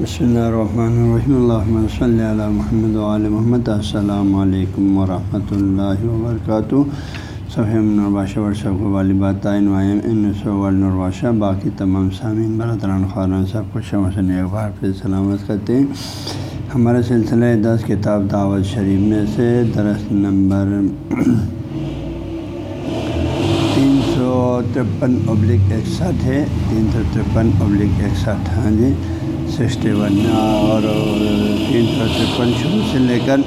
بسم اللہ الرحمن الرحیم الحمۃ صلی علی محمد علیہ محمد السلام علیکم ورحمۃ اللہ وبرکاتہ صحیح نرباشہ ورثہ والبات نرباشہ باقی تمام سامعین برادران خارن سب کو شمسن ایک بار پھر سلامت کرتے ہیں ہمارے سلسلہ دس کتاب دعوت شریف میں سے درس نمبر تین سو ترپن ابلک اکسٹھ ہے تین سو ترپن ابلک اکسٹھ ہاں جی. سکسٹی ون اور تین سو ترپن شروع سے لے کر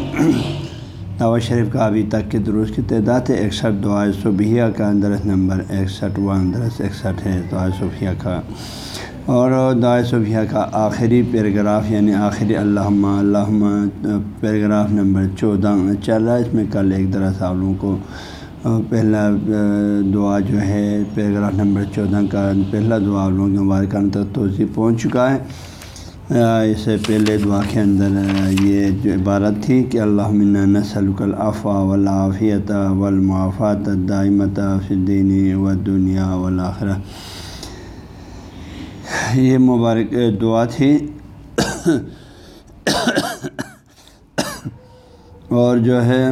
دعوت شریف کا ابھی تک کے درست کی تعداد ہے۔ اکسٹھ دعائے صبحیہ کا درس نمبر، اکسٹھ ون درس اکسٹھ ہے دعائے صوفیہ کا۔ اور دعائے صوفیہ کا آخری پیراگراف یعنی آخری علامہ علامہ پیراگراف نمبر چودہ، چل رہا ہے۔ اس میں کل ایک درس آپ لوگوں کو پہلا دعا جو ہے، پیراگراف نمبر چودہ کا پہلا دعا آپ لوگوں کے مبارکان تک توضیع پہنچ چکا ہے۔ اس سے پہلے دعا کے اندر یہ جو عبارت تھی کہ اللہ نسلک الافا ولافیت والمعافات دائمت فدینی و دنیا ولاخرہ یہ مبارک دعا تھی۔ اور جو ہے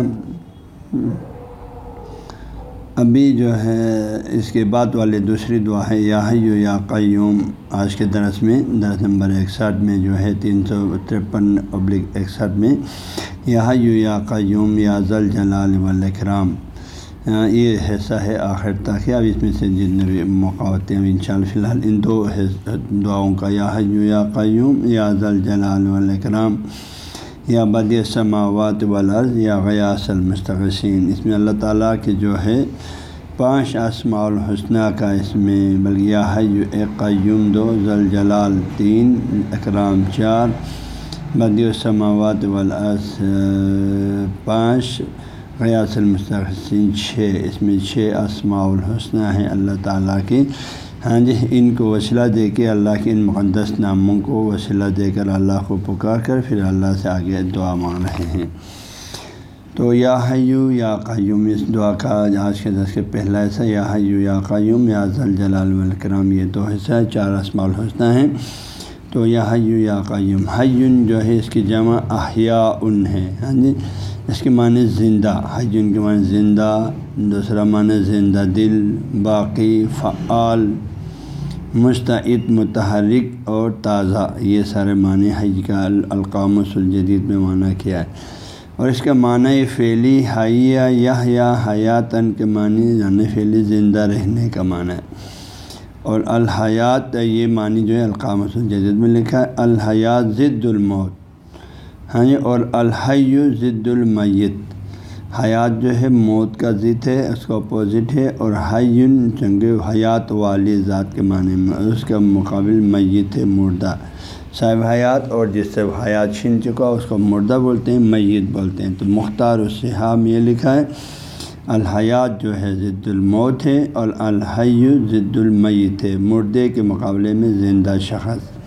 ابھی جو ہے، اس کے بعد والے دوسری دعا ہے، یا حیو یا قیوم۔ آج کے درس میں، درس نمبر اکسٹھ میں جو ہے، تین سو ترپن ابلک اکسٹھ میں، یا حیو یا قیوم، یا ذل جلال والاکرام یہ حصہ ہے آخر تک۔ اب اس میں سے جتنے بھی موقع ہوتے ہیں ان شاء اللہ فی الحال ان دو دعاؤں کا، یا حیو یا قیوم، یا ذل جلال والاکرام یا بدی سماوات والارض یا غیاس المستقسین اس میں اللہ تعالیٰ کے جو ہے پانچ اسماع الحسنہ کا اس میں بلکہ یا حی قیوم دو، ذل جلال تین، اکرام چار بدی السماوات والارض پانچ غیاس المستقسین چھ۔ اس میں چھ اسماع الحسنہ ہیں اللہ تعالیٰ کی ہاں جی ان کو وسیلہ دے کے اللہ کے ان مقدس ناموں کو وسیلہ دے کر اللہ کو پکار کر پھر اللہ سے آگے دعا مانگ رہے ہیں۔ تو یا حیو یا قیوم، اس دعا کا آج کے دس کے پہلا حصہ یا حیو یا قیوم یا ذل جلال والکرام، یہ دو حصہ چار اسماع الحسنہ ہیں۔ تو یا حیو یا قیوم، حیون جو ہے اس کی جمع احیاء ان ہے ہاں جی اس کے معنی زندہ، حیون کے معنی زندہ، دوسرا معنی زندہ دل، باقی فعال مستعد، متحرک اور تازہ، یہ سارے معنی حج کا القام الجدید میں معنی کیا ہے۔ اور اس کا معنی فعلی حیا یا یا حیاتن کے معنی یعنی فعلی زندہ رہنے کا معنی ہے۔ اور الحیات، یہ معنی جو ہے القام الجدید میں لکھا ہے، الحیات ضد الموت۔ ہاں جی اور الحی ضد المیت۔ حیات جو ہے، موت کا ضد ہے، اس کا اپوزٹ ہے اور حیون چنگ حیات والی ذات کے معنی میں اس کا مقابل میت ہے مردہ۔ صاحب حیات اور جس سے حیات چھن چکا، اس کو مردہ بولتے ہیں، میت بولتے ہیں۔ تو مختار الصحاب ہاں یہ لکھا ہے، الحیات جو ہے ضد الموت ہے اور الحی ضد المیت ہے۔ مردے کے مقابلے میں زندہ شخص۔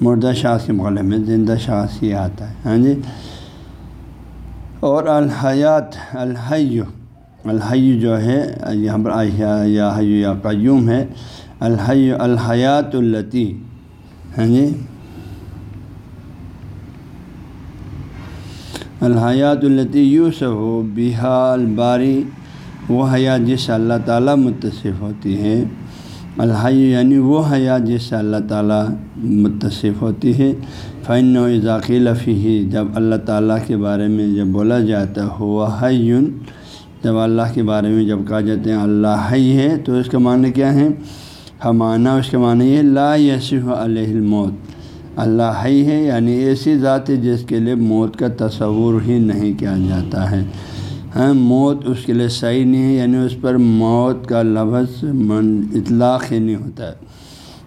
مردہ شخص کے مقابلے میں زندہ شخص یہ آتا ہے۔ ہاں جی؟ اور الحیات الحی الحی جو ہے، یہاں پر یا حیو یا قیوم ہے الحی الحیات التی ہاں جی؟ الحیات التی یوس ہو بحال باری وہ حیات جس اللہ تعالیٰ متصف ہوتی ہے الحی یعنی وہ حیات جس سے اللہ تعالیٰ متصف ہوتی ہے۔ فن و اضاقی لفی جب اللہ تعالیٰ کے بارے میں جب بولا جاتا ہوا حیون، جب اللہ کے بارے میں جب کہا جاتے ہیں اللہ حی ہے، تو اس کا معنی کیا ہے؟ ہمانہ اس کا معنی یہ لا یسف علیہ الموت۔ اللہ حی ہے یعنی ایسی ذات ہے جس کے لیے موت کا تصور ہی نہیں کیا جاتا ہے۔ ہاں موت اس کے لیے صحیح نہیں ہے یعنی اس پر موت کا لفظ من، اطلاق ہی نہیں ہوتا ہے۔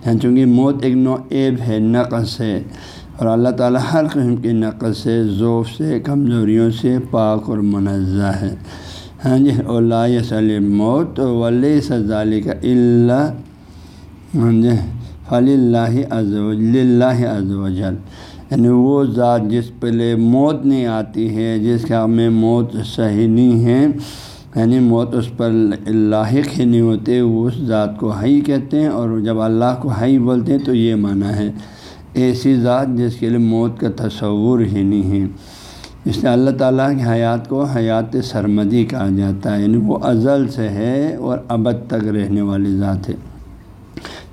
ہاں چونکہ موت ایک نو عیب ہے، نقص ہے، اور اللہ تعالیٰ ہر قسم کی نقص سے ذوف سے، کمزوریوں سے، پاک اور منزہ ہے۔ ہاں جی اللہ صلی موت ولی سزالی کا اللہ ہاں جی فلی اللہ اللہ از وجل یعنی وہ ذات جس پہلے موت نہیں آتی ہے، جس کا ہمیں موت صحیح نہیں ہے یعنی موت اس پر لاحق ہی نہیں ہوتے، وہ اس ذات کو ہی کہتے ہیں اور جب اللہ کو ہی بولتے ہیں تو یہ معنی ہے۔ ایسی ذات جس کے لیے موت کا تصور ہی نہیں ہے۔ اس نے اللہ تعالیٰ کی حیات کو حیات سرمدی کہا جاتا ہے یعنی وہ ازل سے ہے اور ابد تک رہنے والی ذات ہے۔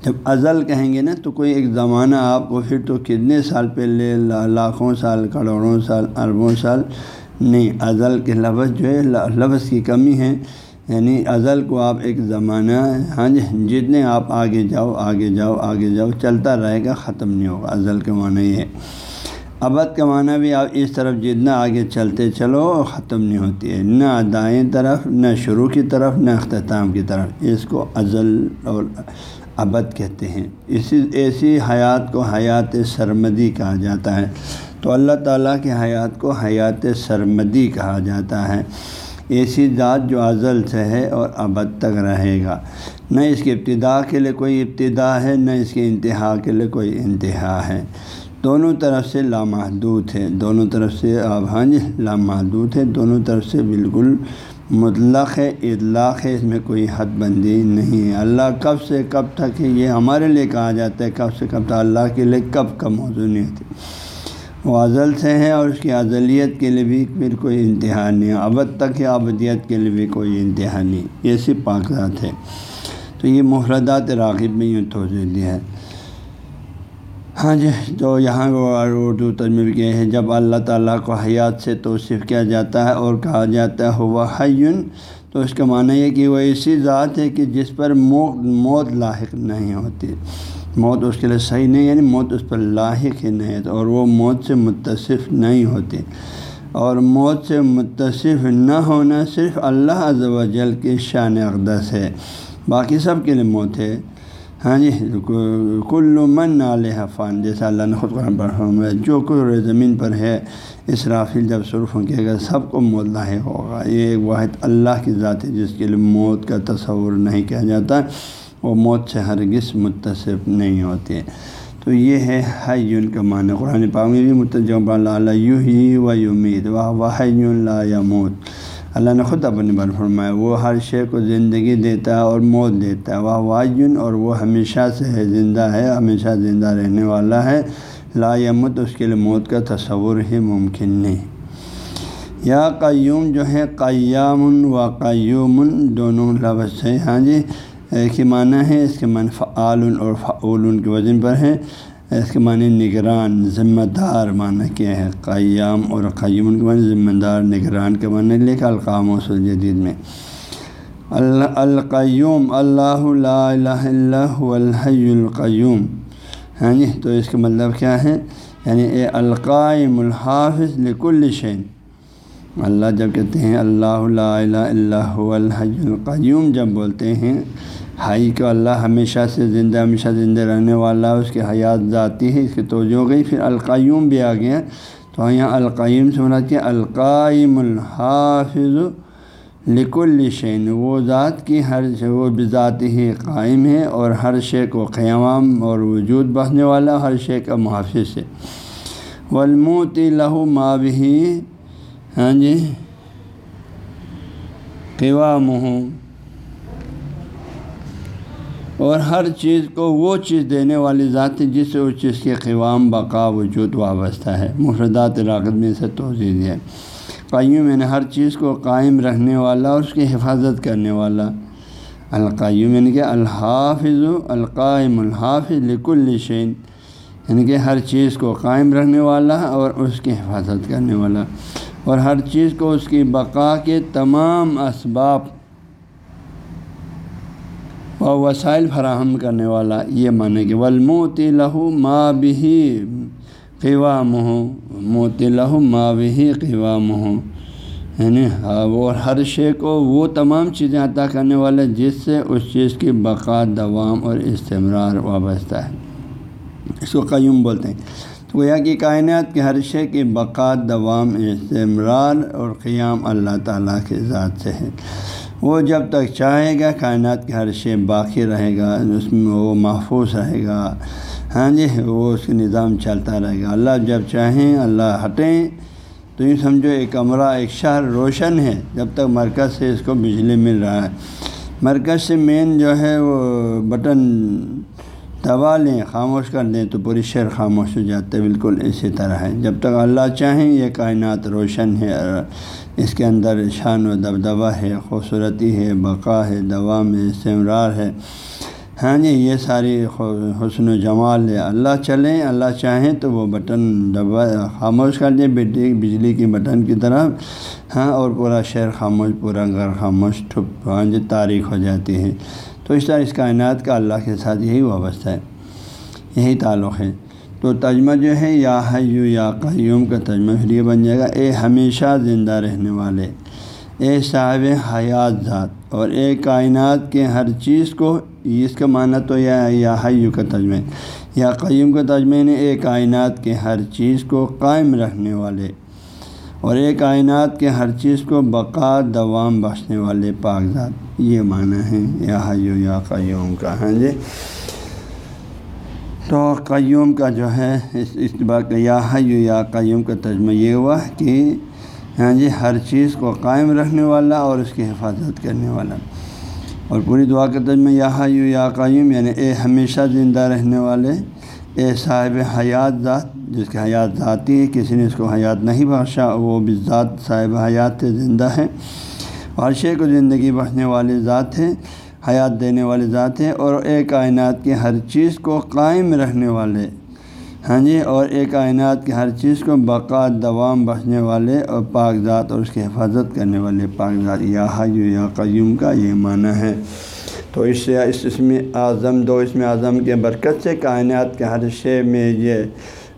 جب ازل کہیں گے نا تو کوئی ایک زمانہ آپ کو پھر تو کتنے سال پہلے لاکھوں سال، کروڑوں سال، اربوں سال نہیں، ازل کے لفظ جو ہے لفظ کی کمی ہے۔ یعنی ازل کو آپ ایک زمانہ ہاں جی جتنے آپ آگے جاؤ آگے جاؤ آگے جاؤ، چلتا رہے گا، ختم نہیں ہوگا۔ ازل کے معنی یہ ہے۔ ابد کا معنی بھی آپ اس طرف جتنا آگے چلتے چلو ختم نہیں ہوتی ہے، نہ دائیں طرف، نہ شروع کی طرف، نہ اختتام کی طرف۔ اس کو ازل اور ابد کہتے ہیں۔ اسی، ایسی حیات کو حیات سرمدی کہا جاتا ہے۔ تو اللہ تعالیٰ کی حیات کو حیات سرمدی کہا جاتا ہے۔ ایسی ذات جو ازل سے ہے اور ابد تک رہے گا۔ نہ اس کی ابتدا کے لیے کوئی ابتدا ہے، نہ اس کے انتہا کے لیے کوئی انتہا ہے۔ دونوں طرف سے لامحدود ہے دونوں طرف سے آپ ہاں جی لامحدود ہے دونوں طرف سے بالکل مطلق ہے، اطلاق ہے، اس میں کوئی حد بندی نہیں ہے۔ اللہ کب سے کب تک ہے، یہ ہمارے لیے کہا جاتا ہے، کب سے کب تک؟ اللہ کے لیے کب کب موضوع نہیں ہوتی وہ ازل سے ہے اور اس کی ازلیت کے لیے بھی پھر کوئی انتہا نہیں ہے۔ ابد تک ہے ابدیت کے لیے بھی کوئی انتہا نہیں۔ یہ صرف پاکزات ہے۔ تو یہ محردات راغب میں یوں توجہ دیا ہے۔ ہاں جی تو یہاں اردو ترجمے بھی کیا ہے جب اللہ تعالیٰ کو حیات سے توصیف کیا جاتا ہے اور کہا جاتا ہے ہوا حیون، تو اس کا معنی یہ کہ وہ ایسی ذات ہے کہ جس پر موت لاحق نہیں ہوتی۔ موت اس کے لیے صحیح نہیں یعنی موت اس پر لاحق ہی نہیں ہے، اور وہ موت سے متصف نہیں ہوتی۔ اور موت سے متصف نہ ہونا صرف اللہ عز و جل کی شان اقدس ہے، باقی سب کے لیے موت ہے۔ ہاں جی کل من علیہ فان، جیسا اللہ نے خود قرآن پر جو کوئی زمین پر ہے، اسرافیل جب سرخ کے گا سب کو موت لاحق ہوگا۔ یہ ایک واحد اللہ کی ذات ہے، جس کے لیے موت کا تصور نہیں کیا جاتا، وہ موت سے ہرگز متصف نہیں ہوتے۔ تو یہ ہے حیون کا معنی۔ قرآن پاک میں بھی متجب اللہ یو ہی و یمید واہ لا یا موت اللہ نے خود اپنے بر فرمایا، وہ ہر شے کو زندگی دیتا ہے اور موت دیتا ہے۔ وہ واجن اور وہ ہمیشہ سے ہے زندہ ہے، ہمیشہ زندہ رہنے والا ہے۔ لا یمت اس کے لیے موت کا تصور ہی ممکن نہیں۔ یا قیوم جو ہے، قیام و قیوم، دونوں لفظ ہے ہاں جی ایک ہی معنی ہے، اس کے من فعال اور فعول کے وزن پر ہے۔ اس کے معنی نگران ذمہ دار معنی کیا ہے قیام اور قیوم کے معنی ذمہ دار نگران کے معنی لکھا القام و جدید میں۔ اللہ القیوم، اللہ لا الہ اللہ الحی القیوم۔ ہاں جی تو اس کا مطلب کیا ہے؟ یعنی اے القائم الحافظ لکل شین اللہ جب کہتے ہیں اللہ لا الہ اللہ الحی القیوم، جب بولتے ہیں ہائی کو اللہ ہمیشہ سے زندہ، ہمیشہ زندہ رہنے والا، اس کی حیات ذاتی ہے، اس کی توجہ ہو گئی، پھر القیوم بھی آ گیا۔ تو یہاں القیم سے ہونا کہ القائم الحافظ لک الشین وہ ذات کی ہر وہ بذات ہی قائم ہے اور ہر شے کو قیام اور وجود بہنے والا، ہر شے کا محافظ ہے۔ ولموت لہو مابی ہاں جی؟ قوام ہوں اور ہر چیز کو وہ چیز دینے والی ذات ہے جس سے اس چیز کے قوام بقا وجود وابستہ ہے۔ مفردات راغت میں سے توضیع دیا قیوم یعنی ہر چیز کو قائم رکھنے والا اور اس کی حفاظت کرنے والا۔ القیوم یعنی کہ الحافظ، القائم الحافظ لک الشین یعنی کہ ہر چیز کو قائم رکھنے والا اور اس کی حفاظت کرنے والا۔ اور ہر چیز کو اس کی بقا کے تمام اسباب اور وسائل فراہم کرنے والا یہ معنی کہ ولموتی لہو ماں بھی قوام ہوں موتی لہو ماں بھی قوام ہوں یعنی ہاں، اور ہر شے کو وہ تمام چیزیں عطا کرنے والے جس سے اس چیز کی بقا، دوام اور استمرار وابستہ ہے۔ اس کو قیوم بولتے ہیں۔ گویا کہ کائنات کے ہر شے کی بقا، دوام، استمرار اور قیام اللہ تعالیٰ کے ذات سے ہے وہ جب تک چاہے گا کائنات کے ہر شے باقی رہے گا، اس میں وہ محفوظ رہے گا۔ ہاں جی وہ اس کا نظام چلتا رہے گا۔ اللہ جب چاہیں، اللہ ہٹیں۔ تو یہ سمجھو، ایک کمرہ، ایک شہر روشن ہے۔ جب تک مرکز سے اس کو بجلی مل رہا ہے۔ مرکز سے مین جو ہے وہ بٹن دبا لیں، خاموش کر دیں تو پوری شعر خاموش ہو جاتے بالکل اسی طرح ہے۔ جب تک اللہ چاہیں، یہ کائنات روشن ہے، اس کے اندر شان و دبدبہ ہے، خوبصورتی ہے، بقا ہے دوام ہے استمرار ہے۔ ہاں جی یہ ساری حسن و جمال ہے۔ اللہ چلیں، اللہ چاہیں تو وہ بٹن دبا، خاموش کر دیں بجلی کی بٹن کی طرف۔ ہاں اور پورا شہر خاموش، پورا گھر خاموش، ٹھپ ہاں جی تاریخ ہو جاتی ہے۔ تو اس طرح اس کائنات کا اللہ کے ساتھ یہی وابستہ ہے، یہی تعلق ہے۔ تو تجمہ جو ہے، یا حیو یا قیوم کا تجمہ پھر یہ بن جائے گا، اے ہمیشہ زندہ رہنے والے، اے صاحب حیات ذات، اور اے کائنات کے ہر چیز کو، اس کا معنی تو یا یا حیو کا تجمہ یا قیوم کا تجمہ نے اے کائنات کے ہر چیز کو قائم رکھنے والے۔ اور ایک کائنات کے ہر چیز کو بقا دوام بخشنے والے کاغذات یہ معنی ہے، یا حیو، یا قیوم کا۔ ہاں جی۔ تو قیوم کا جو ہے، اس اقتبا کا یا حیو، یا قیوم کا ترجمہ یہ ہوا کہ ہاں جی ہر چیز کو قائم رکھنے والا اور اس کی حفاظت کرنے والا۔ اور پوری دعا کا ترجمہ یا حیو، یا قیوم یعنی اے ہمیشہ زندہ رہنے والے اے صاحب حیات ذات، جس کی حیات ذاتی ہے، کسی نے اس کو حیات نہیں بخشا، وہ بھی ذات صاحب حیات سے زندہ ہے۔ ہر شے کو زندگی بخشنے والی ذات ہے، حیات دینے والی ذات ہے، اور ایک کائنات کی ہر چیز کو قائم رکھنے والے۔ ہاں جی اور ایک کائنات کی ہر چیز کو بقا، دوام بخشنے والے اور پاک ذات اور اس کی حفاظت کرنے والے پاک ذات۔ یا حیو یا قیوم کا یہ معنی ہے۔ تو اس سے اس اسم اعظم دو اسم اعظم کے برکت سے کائنات کے ہر شے میں یہ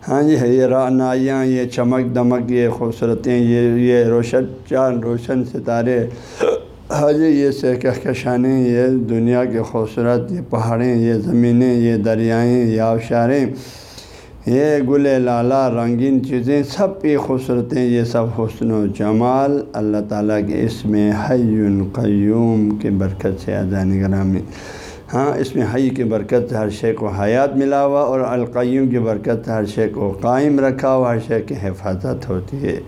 ہاں جی یہ رانائیاں یہ چمک دمک، یہ خوبصورتیں، یہ یہ روشن چاند، روشن ستارے ہاں جی یہ سے یہ دنیا کے خوبصورت، یہ پہاڑیں، یہ زمینیں، یہ دریائیں، یہ آبشاریں یہ گل لالا رنگین چیزیں سب کی خوبصورتیں، یہ سب حسن و جمال اللہ تعالیٰ کے اس میں حی قیوم کے برکت سے اذان گرامی ہاں اس میں حی کی برکت ہر شے کو حیات ملا ہوا اور القیوم کی برکت ہر شے کو قائم رکھا ہوا، ہر شے کی حفاظت ہوتی ہے۔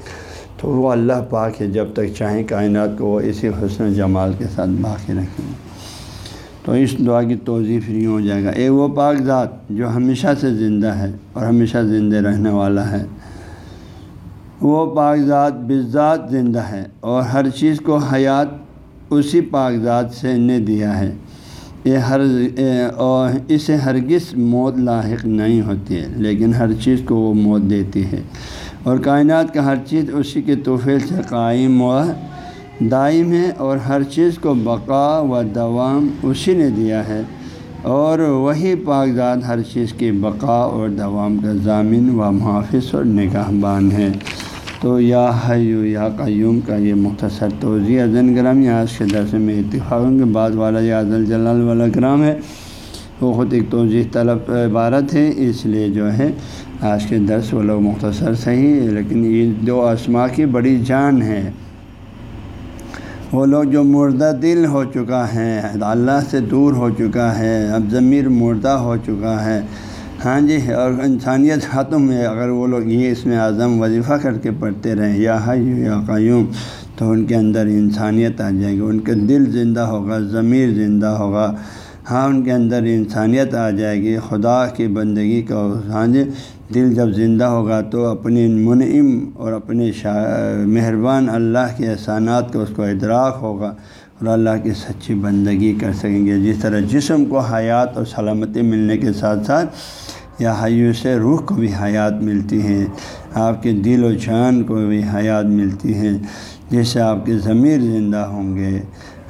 تو وہ اللہ پاک ہے، جب تک چاہیں کائنات کو وہ اسی حسن و جمال کے ساتھ باقی رکھیں۔ تو اس دعا کی توضیع فری ہو جائے گا۔ اے وہ پاک ذات جو ہمیشہ سے زندہ ہے اور ہمیشہ زندہ رہنے والا ہے، وہ پاک ذات بذات زندہ ہے اور ہر چیز کو حیات اسی پاک ذات سے نے دیا ہے۔ یہ ہر اور اسے ہرگز موت لاحق نہیں ہوتی ہے، لیکن ہر چیز کو وہ موت دیتی ہے۔ اور کائنات کا ہر چیز اسی کے تحفے سے قائم و دائم ہے اور ہر چیز کو بقا و دوام اسی نے دیا ہے اور وہی کاغذات ہر چیز کی بقا اور دوام کا ضامن و محافظ اور نگاہ بان ہے۔ تو یا حیو یا قیوم کا یہ مختصر توضیع ازن گرام یا آج کے درس میں اتفاقوں کے بعد والا یا عدل جلال والا گرام ہے۔ وہ خود ایک توضیح طلب عبارت ہے، اس لیے جو ہے آج کے درس وہ لوگ مختصر صحیح لیکن یہ دو اسما کی بڑی جان ہے۔ وہ لوگ جو مردہ دل ہو چکا ہے، اللہ سے دور ہو چکا ہے، اب ضمیر مردہ ہو چکا ہے۔ ہاں جی اور انسانیت ختم ہے اگر وہ لوگ یہ اس میں اعظم وظیفہ کر کے پڑھتے رہیں، یا حیو یا قیوم، تو ان کے اندر انسانیت آ جائے گی، ان کے دل زندہ ہوگا، ضمیر زندہ ہوگا۔ ہاں ان کے اندر انسانیت آ جائے گی۔ خدا کی بندگی کا ہاں جی دل جب زندہ ہوگا تو اپنی منعم اور اپنے مہربان اللہ کے احسانات کا اس کو ادراک ہوگا اور اللہ کی سچی بندگی کر سکیں گے۔ جس طرح جسم کو حیات اور سلامتی ملنے کے ساتھ ساتھ یا حیو سے روح کو بھی حیات ملتی ہے آپ کے دل و جان کو بھی حیات ملتی ہے جس سے آپ کے ضمیر زندہ ہوں گے۔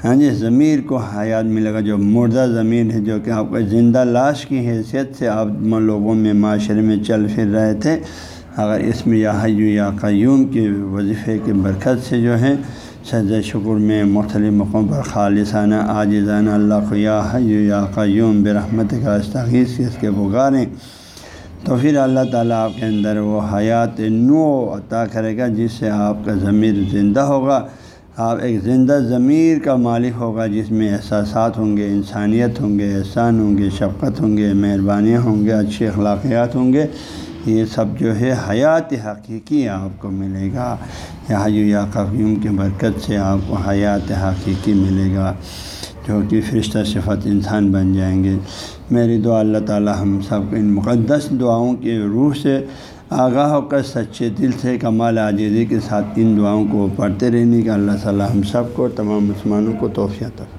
ہاں جی ضمیر کو حیات ملے گا، جو مردہ ضمیر ہے، جو کہ آپ کا زندہ لاش کی حیثیت سے آپ لوگوں میں، معاشرے میں چل پھر رہے تھے۔ اگر اس میں یا حیو یا قیوم کے وظیفے کی برکت سے جو ہے سجد شکر میں مختلف موقعوں پر خالصانہ، عاجزانہ، اللہ کو یا حیو یا قیوم برحمت کا استغیث اس کے بغاریں تو پھر اللہ تعالیٰ آپ کے اندر وہ حیات نو عطا کرے گا، جس سے آپ کا ضمیر زندہ ہوگا۔ آپ ایک زندہ ضمیر کا مالک ہوگا جس میں احساسات ہوں گے، انسانیت ہوں گے، احسان ہوں گے، شفقت ہوں گے، مہربانیاں ہوں گے اچھی اخلاقیات ہوں گے۔ یہ سب جو ہے حیات حقیقی آپ کو ملے گا۔ یا حیو یا قیوم کی برکت سے آپ کو حیات حقیقی ملے گا۔ جو کہ فرشتہ صفت انسان بن جائیں گے۔ میری دعا اللہ تعالی ہم سب کو ان مقدس دعاؤں کے روح سے آگاہ ہو کر سچے دل سے کمال عاجزی کے ساتھ ان دعاؤں کو پڑھتے رہنے کا اللہ تعالی ہم سب کو تمام مسلمانوں کو توفیہ تک